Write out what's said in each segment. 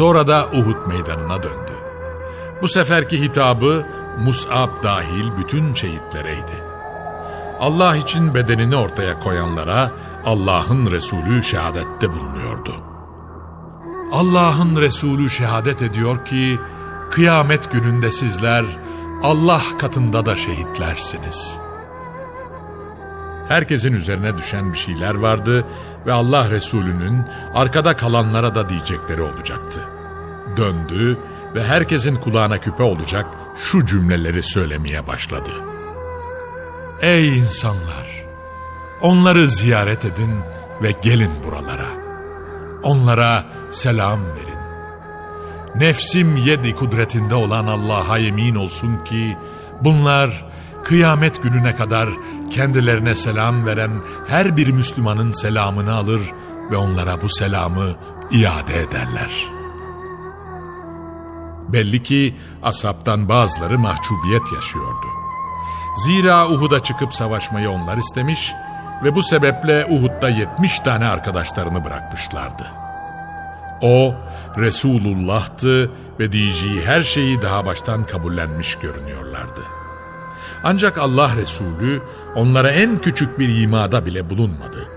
Sonra da Uhud meydanına döndü. Bu seferki hitabı Mus'ab dahil bütün şehitlereydi. Allah için bedenini ortaya koyanlara Allah'ın Resulü şehadette bulunuyordu. Allah'ın Resulü şehadet ediyor ki kıyamet gününde sizler Allah katında da şehitlersiniz. Herkesin üzerine düşen bir şeyler vardı ve Allah Resulü'nün arkada kalanlara da diyecekleri olacaktı. Döndü ve herkesin kulağına küpe olacak şu cümleleri söylemeye başladı. Ey insanlar! Onları ziyaret edin ve gelin buralara. Onlara selam verin. Nefsim yedi kudretinde olan Allah'a yemin olsun ki bunlar kıyamet gününe kadar kendilerine selam veren her bir Müslümanın selamını alır ve onlara bu selamı iade ederler. Belli ki asaptan bazıları mahcubiyet yaşıyordu. Zira Uhud'a çıkıp savaşmayı onlar istemiş ve bu sebeple Uhud'da 70 tane arkadaşlarını bırakmışlardı. O Resulullah'tı ve diyeceği her şeyi daha baştan kabullenmiş görünüyorlardı. Ancak Allah Resulü onlara en küçük bir imada bile bulunmadı.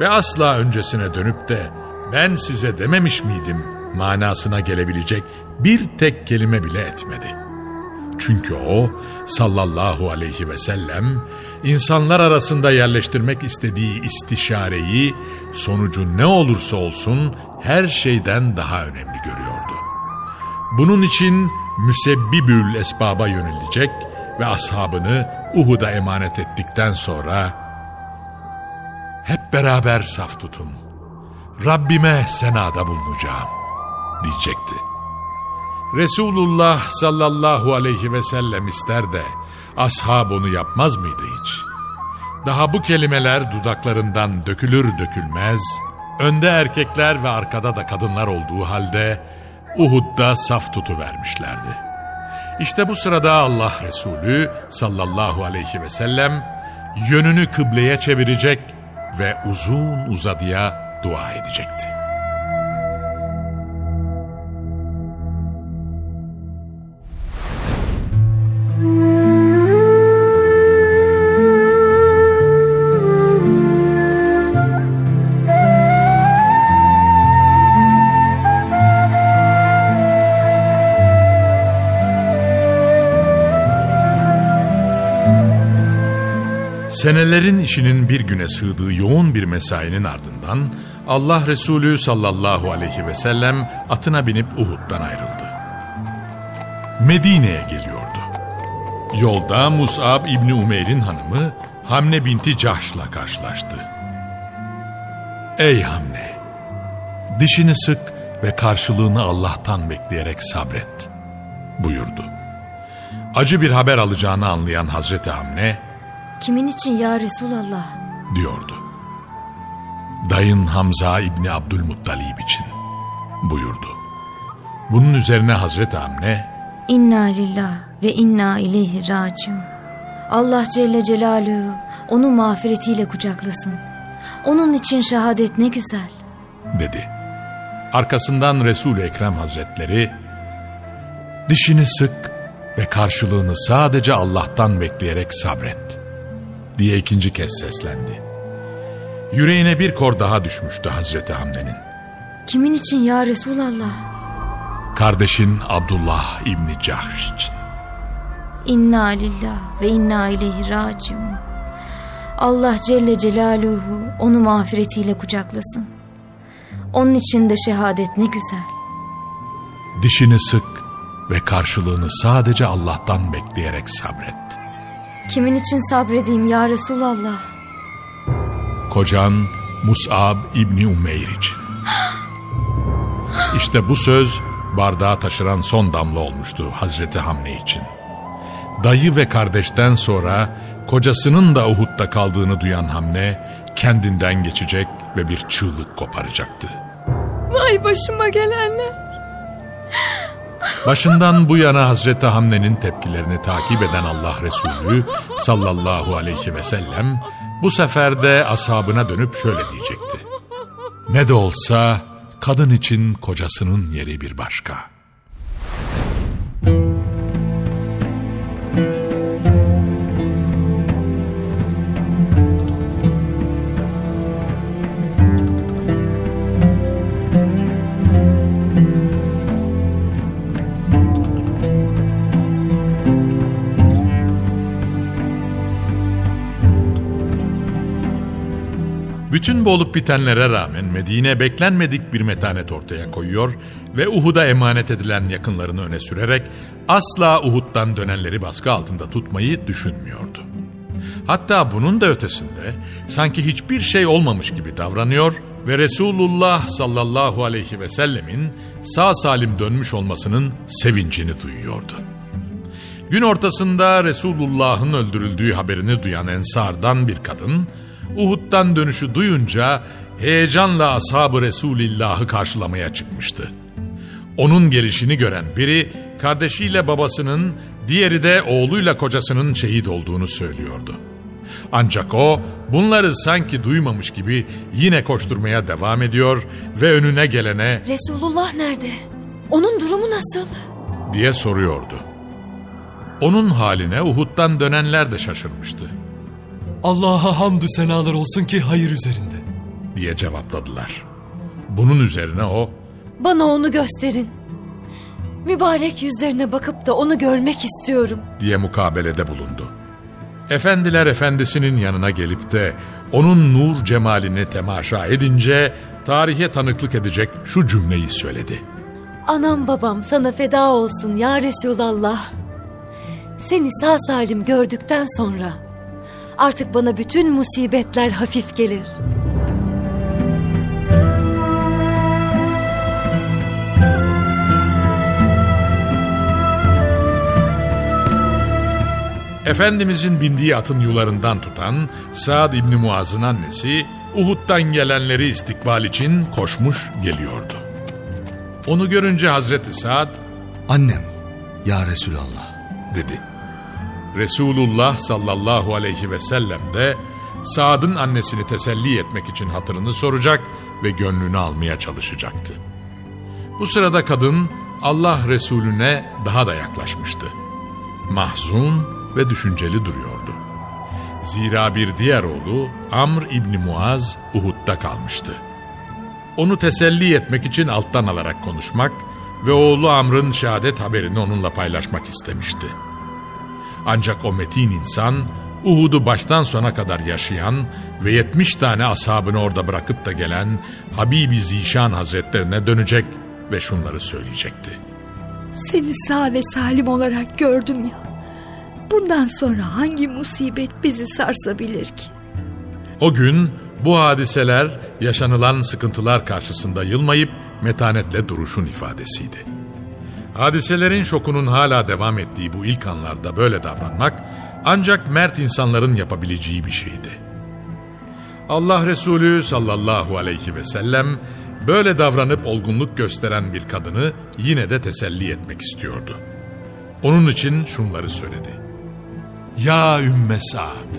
Ve asla öncesine dönüp de ben size dememiş miydim manasına gelebilecek bir tek kelime bile etmedi. Çünkü o sallallahu aleyhi ve sellem insanlar arasında yerleştirmek istediği istişareyi sonucu ne olursa olsun her şeyden daha önemli görüyordu. Bunun için müsebbibül esbaba yönelecek ve ashabını Uhud'a emanet ettikten sonra hep beraber saf tutun. Rabbime senada bulunacağım diyecekti. Resulullah sallallahu aleyhi ve sellem ister de ashab onu yapmaz mıydı hiç? Daha bu kelimeler dudaklarından dökülür dökülmez, önde erkekler ve arkada da kadınlar olduğu halde Uhud'da saf tutu vermişlerdi. İşte bu sırada Allah Resulü sallallahu aleyhi ve sellem yönünü kıbleye çevirecek ve uzun uzadıya dua edecekti. Senelerin işinin bir güne sığdığı yoğun bir mesainin ardından Allah Resulü sallallahu aleyhi ve sellem atına binip Uhud'dan ayrıldı. Medine'ye geliyordu. Yolda Mus'ab İbni Umeyr'in hanımı Hamne binti Cahş'la karşılaştı. Ey Hamne! Dişini sık ve karşılığını Allah'tan bekleyerek sabret buyurdu. acı bir haber alacağını anlayan Hazreti Hamne Kimin için ya Resulallah? diyordu. Dayın Hamza İbni Abdülmuttalib için buyurdu. Bunun üzerine Hazreti Hamne İnna lillah ve inna ileyhi raciun. Allah Celle Celaluhu onu mağfiretiyle kucaklasın. Onun için şehadet ne güzel. dedi. Arkasından Resul-i Ekrem Hazretleri dişini sık ve karşılığını sadece Allah'tan bekleyerek sabret diye ikinci kez seslendi. Yüreğine bir kor daha düşmüştü Hazreti Hamne'nin. Kimin için ya Resulallah? Kardeşin Abdullah İbni Cahş için. İnna lillah ve inna ileyhi raciun. Allah Celle Celaluhu onu mağfiretiyle kucaklasın. Onun için de şehadet ne güzel. Dişini sık ve karşılığını sadece Allah'tan bekleyerek sabret. Kimin için sabredeyim ya Resulallah? Kocan Mus'ab İbni Umeyr için. İşte bu söz bardağı taşıran son damla olmuştu Hazreti Hamne için. Dayı ve kardeşten sonra kocasının da Uhud'da kaldığını duyan Hamne kendinden geçecek ve bir çığlık koparacaktı. Vay başıma gelenler. Başından bu yana Hazreti Hamne'nin tepkilerini takip eden Allah Resulü sallallahu aleyhi ve sellem bu sefer de ashabına dönüp şöyle diyecekti. Ne de olsa kadın için kocasının yeri bir başka. Bütün bu olup bitenlere rağmen Medine beklenmedik bir metanet ortaya koyuyor ve Uhud'a emanet edilen yakınlarını öne sürerek asla Uhud'dan dönenleri baskı altında tutmayı düşünmüyordu. Hatta bunun da ötesinde sanki hiçbir şey olmamış gibi davranıyor ve Resulullah sallallahu aleyhi ve sellemin sağ salim dönmüş olmasının sevincini duyuyordu. Gün ortasında Resulullah'ın öldürüldüğü haberini duyan Ensar'dan bir kadın Uhud'dan dönüşü duyunca heyecanla ashabı Resulillah'ı karşılamaya çıkmıştı. Onun gelişini gören biri kardeşiyle babasının, diğeri de oğluyla kocasının şehit olduğunu söylüyordu. Ancak o bunları sanki duymamış gibi yine koşturmaya devam ediyor ve önüne gelene Resulullah nerede? Onun durumu nasıl? diye soruyordu. Onun haline Uhud'dan dönenler de şaşırmıştı Allah'a hamdü senalar olsun ki hayır üzerinde. diye cevapladılar. Bunun üzerine o Bana onu gösterin. Mübarek yüzlerine bakıp da onu görmek istiyorum. diye mukabelede bulundu. Efendiler efendisinin yanına gelip de onun nur cemalini temaşa edince tarihe tanıklık edecek şu cümleyi söyledi. Anam babam sana feda olsun ya Resulallah. Seni sağ salim gördükten sonra artık bana bütün musibetler hafif gelir. Efendimizin bindiği atın yularından tutan Saad İbni Muaz'ın annesi Uhud'dan gelenleri istikbal için koşmuş geliyordu. Onu görünce Hazreti Saad Annem, ya Resulallah. dedi. Resulullah sallallahu aleyhi ve sellem de Saad'ın annesini teselli etmek için hatırını soracak ve gönlünü almaya çalışacaktı. Bu sırada kadın Allah Resulüne daha da yaklaşmıştı. Mahzun ve düşünceli duruyordu. Zira bir diğer oğlu Amr İbni Muaz Uhud'da kalmıştı. Onu teselli etmek için alttan alarak konuşmak ve oğlu Amr'ın şehadet haberini onunla paylaşmak istemişti. Ancak o metin insan Uhud'u baştan sona kadar yaşayan ve 70 tane ashabını orada bırakıp da gelen Habibi Zişan Hazretlerine dönecek ve şunları söyleyecekti. Seni sağ ve salim olarak gördüm ya. Bundan sonra hangi musibet bizi sarsabilir ki? O gün bu hadiseler yaşanılan sıkıntılar karşısında yılmayıp metanetle duruşun ifadesiydi. Hadiselerin şokunun hala devam ettiği bu ilk anlarda böyle davranmak ancak mert insanların yapabileceği bir şeydi. Allah Resulü sallallahu aleyhi ve sellem böyle davranıp olgunluk gösteren bir kadını yine de teselli etmek istiyordu. Onun için şunları söyledi. Ya Ümme Saad,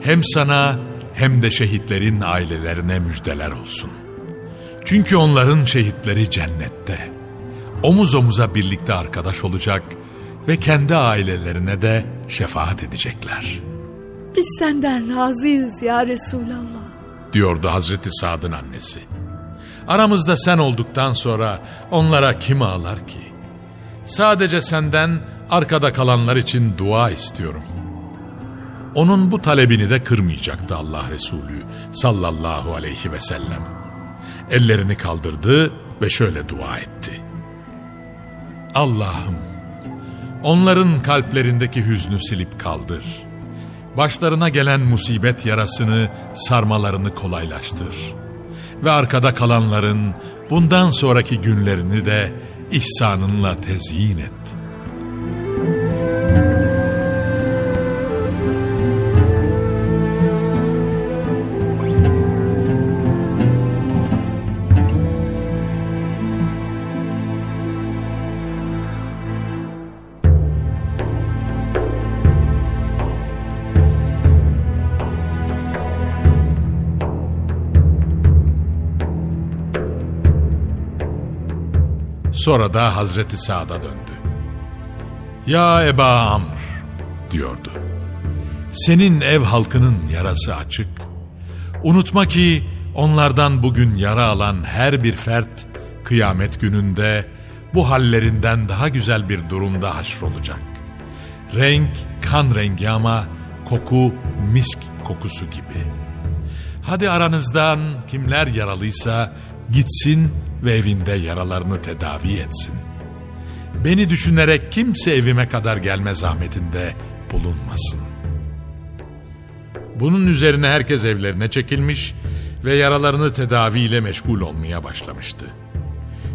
hem sana hem de şehitlerin ailelerine müjdeler olsun. Çünkü onların şehitleri cennette. Omuz omuza birlikte arkadaş olacak ve kendi ailelerine de şefaat edecekler. Biz senden razıyız ya Resulallah. Diyordu Hazreti Sad'ın annesi. Aramızda sen olduktan sonra onlara kim ağlar ki? Sadece senden arkada kalanlar için dua istiyorum. Onun bu talebini de kırmayacaktı Allah Resulü sallallahu aleyhi ve sellem. Ellerini kaldırdı ve şöyle dua etti. Allah'ım onların kalplerindeki hüznü silip kaldır. Başlarına gelen musibet yarasını sarmalarını kolaylaştır. Ve arkada kalanların bundan sonraki günlerini de ihsanınla tezyin et.'' Sonra da Hazreti Sa'da döndü. Ya Eba Amr diyordu. Senin ev halkının yarası açık. Unutma ki onlardan bugün yara alan her bir fert kıyamet gününde bu hallerinden daha güzel bir durumda haşrolacak. Renk kan rengi ama koku misk kokusu gibi. Hadi aranızdan kimler yaralıysa gitsin ve evinde yaralarını tedavi etsin. Beni düşünerek kimse evime kadar gelme zahmetinde bulunmasın. Bunun üzerine herkes evlerine çekilmiş ve yaralarını tedaviyle meşgul olmaya başlamıştı.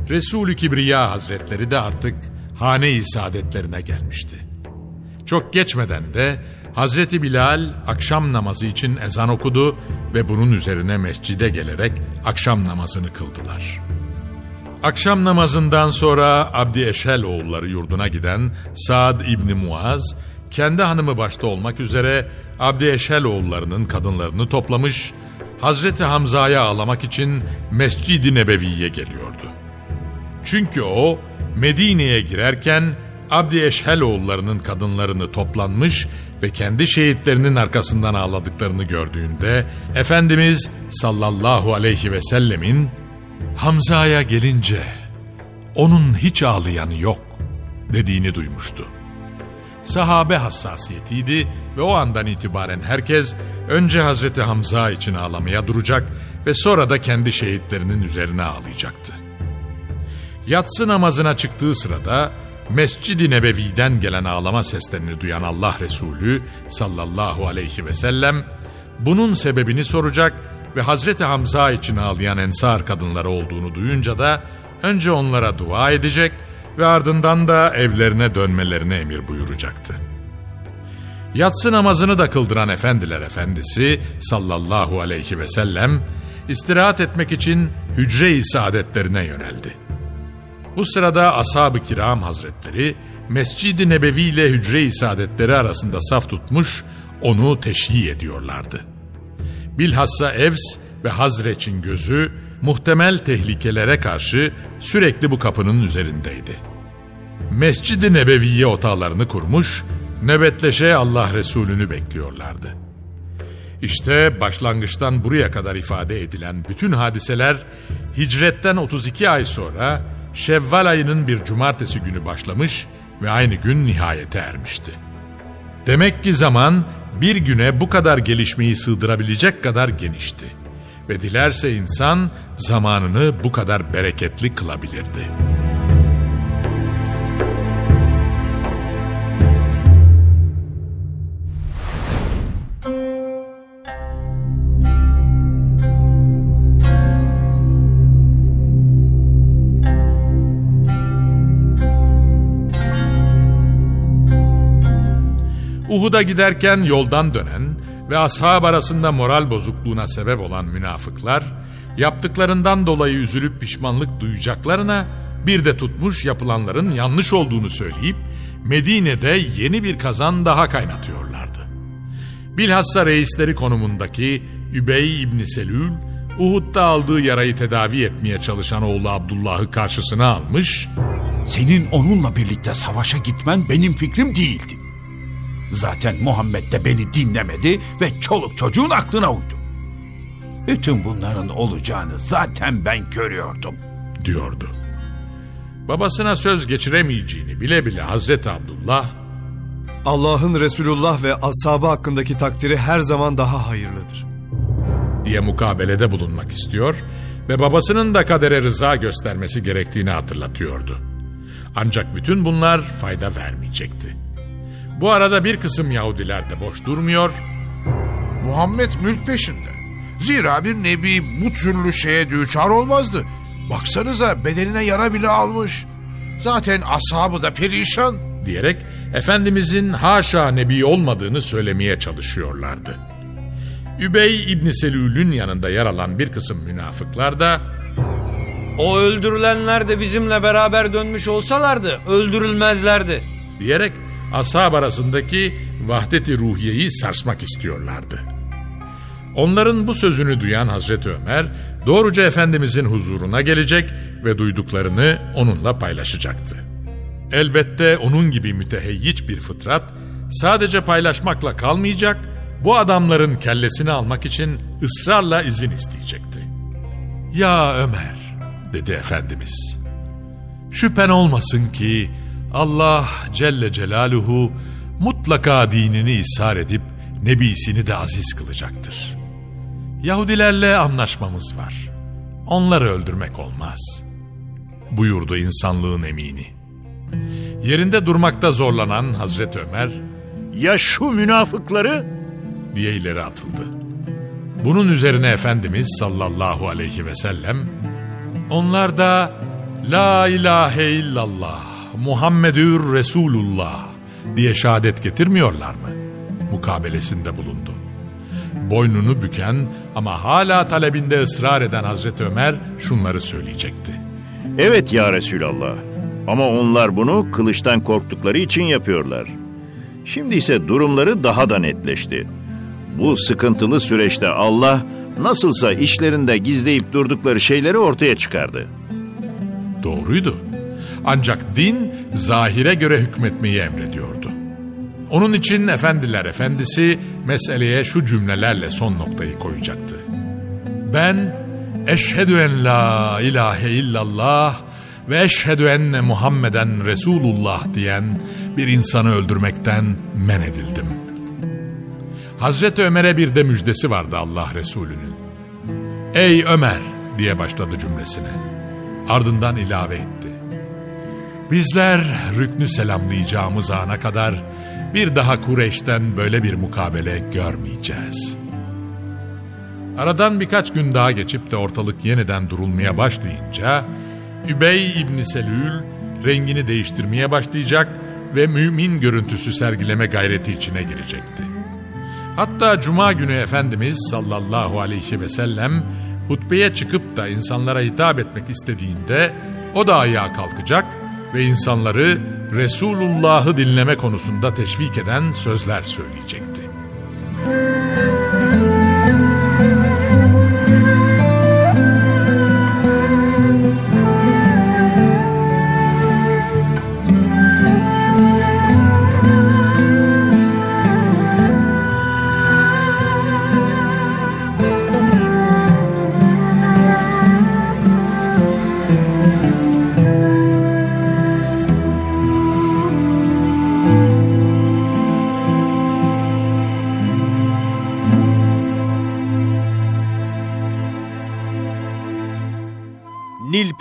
Resul-i Kibriya Hazretleri de artık hane-i saadetlerine gelmişti. Çok geçmeden de Hazreti Bilal akşam namazı için ezan okudu ve bunun üzerine mescide gelerek akşam namazını kıldılar.'' Akşam namazından sonra Abdi Eşel oğulları yurduna giden Saad İbni Muaz, kendi hanımı başta olmak üzere Abdi Eşel oğullarının kadınlarını toplamış, Hazreti Hamza'ya ağlamak için Mescid-i Nebevi'ye geliyordu. Çünkü o Medine'ye girerken Abdi Eşhel oğullarının kadınlarını toplanmış ve kendi şehitlerinin arkasından ağladıklarını gördüğünde Efendimiz sallallahu aleyhi ve sellemin Hamza'ya gelince onun hiç ağlayanı yok dediğini duymuştu. Sahabe hassasiyetiydi ve o andan itibaren herkes önce Hazreti Hamza için ağlamaya duracak ve sonra da kendi şehitlerinin üzerine ağlayacaktı. Yatsı namazına çıktığı sırada Mescid-i Nebevi'den gelen ağlama seslerini duyan Allah Resulü sallallahu aleyhi ve sellem bunun sebebini soracak ve Hazreti Hamza için ağlayan ensar kadınları olduğunu duyunca da önce onlara dua edecek ve ardından da evlerine dönmelerine emir buyuracaktı. Yatsı namazını da kıldıran efendiler efendisi sallallahu aleyhi ve sellem istirahat etmek için hücre-i saadetlerine yöneldi. Bu sırada ashab-ı kiram hazretleri Mescid-i Nebevi ile hücre-i saadetleri arasında saf tutmuş onu teşhi ediyorlardı.'' Bilhassa Evs ve Hazreç'in gözü muhtemel tehlikelere karşı sürekli bu kapının üzerindeydi. Mescid-i Nebeviye otağlarını kurmuş, nöbetleşe Allah Resulü'nü bekliyorlardı. İşte başlangıçtan buraya kadar ifade edilen bütün hadiseler hicretten 32 ay sonra Şevval ayının bir cumartesi günü başlamış ve aynı gün nihayete ermişti. Demek ki zaman bir güne bu kadar gelişmeyi sığdırabilecek kadar genişti. Ve dilerse insan zamanını bu kadar bereketli kılabilirdi.'' Uhud'a giderken yoldan dönen ve ashab arasında moral bozukluğuna sebep olan münafıklar, yaptıklarından dolayı üzülüp pişmanlık duyacaklarına bir de tutmuş yapılanların yanlış olduğunu söyleyip Medine'de yeni bir kazan daha kaynatıyorlardı. Bilhassa reisleri konumundaki Übey İbni Selül, Uhud'da aldığı yarayı tedavi etmeye çalışan oğlu Abdullah'ı karşısına almış, Senin onunla birlikte savaşa gitmen benim fikrim değildi. Zaten Muhammed de beni dinlemedi ve çoluk çocuğun aklına uydu. Bütün bunların olacağını zaten ben görüyordum. diyordu. Babasına söz geçiremeyeceğini bile bile Hazreti Abdullah, Allah'ın Resulullah ve ashabı hakkındaki takdiri her zaman daha hayırlıdır. diye mukabelede bulunmak istiyor ve babasının da kadere rıza göstermesi gerektiğini hatırlatıyordu. Ancak bütün bunlar fayda vermeyecekti. Bu arada bir kısım Yahudiler de boş durmuyor, Muhammed mülk peşinde. Zira bir nebi bu türlü şeye düçar olmazdı. Baksanıza bedeline yara bile almış. Zaten ashabı da perişan. diyerek Efendimizin haşa nebi olmadığını söylemeye çalışıyorlardı. Übey İbni Selül'ün yanında yer alan bir kısım münafıklar da O öldürülenler de bizimle beraber dönmüş olsalardı öldürülmezlerdi. diyerek ashab arasındaki vahdeti ruhiyeyi sarsmak istiyorlardı. Onların bu sözünü duyan Hazreti Ömer doğruca Efendimizin huzuruna gelecek ve duyduklarını onunla paylaşacaktı. Elbette onun gibi müteheyyiç bir fıtrat sadece paylaşmakla kalmayacak, bu adamların kellesini almak için ısrarla izin isteyecekti. Ya Ömer, dedi Efendimiz. Şüphen olmasın ki Allah Celle Celaluhu mutlaka dinini ishar edip nebisini de aziz kılacaktır. Yahudilerle anlaşmamız var. Onları öldürmek olmaz. Buyurdu insanlığın emini. Yerinde durmakta zorlanan Hazreti Ömer Ya şu münafıkları? diye ileri atıldı. Bunun üzerine Efendimiz sallallahu aleyhi ve sellem onlar da La ilahe illallah Muhammedür Resulullah diye şehadet getirmiyorlar mı? Mukabelesinde bulundu. Boynunu büken ama hala talebinde ısrar eden Hazreti Ömer şunları söyleyecekti. Evet ya Resulallah. Ama onlar bunu kılıçtan korktukları için yapıyorlar. Şimdi ise durumları daha da netleşti. Bu sıkıntılı süreçte Allah nasılsa işlerinde gizleyip durdukları şeyleri ortaya çıkardı. Doğruydu. Ancak din zahire göre hükmetmeyi emrediyordu. Onun için efendiler efendisi meseleye şu cümlelerle son noktayı koyacaktı. Ben eşhedü en la ilahe illallah ve eşhedü enne Muhammeden Resulullah diyen bir insanı öldürmekten men edildim. Hazreti Ömer'e bir de müjdesi vardı Allah Resulü'nün. Ey Ömer diye başladı cümlesine. Ardından ilave etti. Bizler rüknü selamlayacağımız ana kadar bir daha Kureyş'ten böyle bir mukabele görmeyeceğiz. Aradan birkaç gün daha geçip de ortalık yeniden durulmaya başlayınca Übey İbni Selül rengini değiştirmeye başlayacak ve mümin görüntüsü sergileme gayreti içine girecekti. Hatta Cuma günü Efendimiz sallallahu aleyhi ve sellem hutbeye çıkıp da insanlara hitap etmek istediğinde o da ayağa kalkacak ve insanları Resulullah'ı dinleme konusunda teşvik eden sözler söyleyecekti.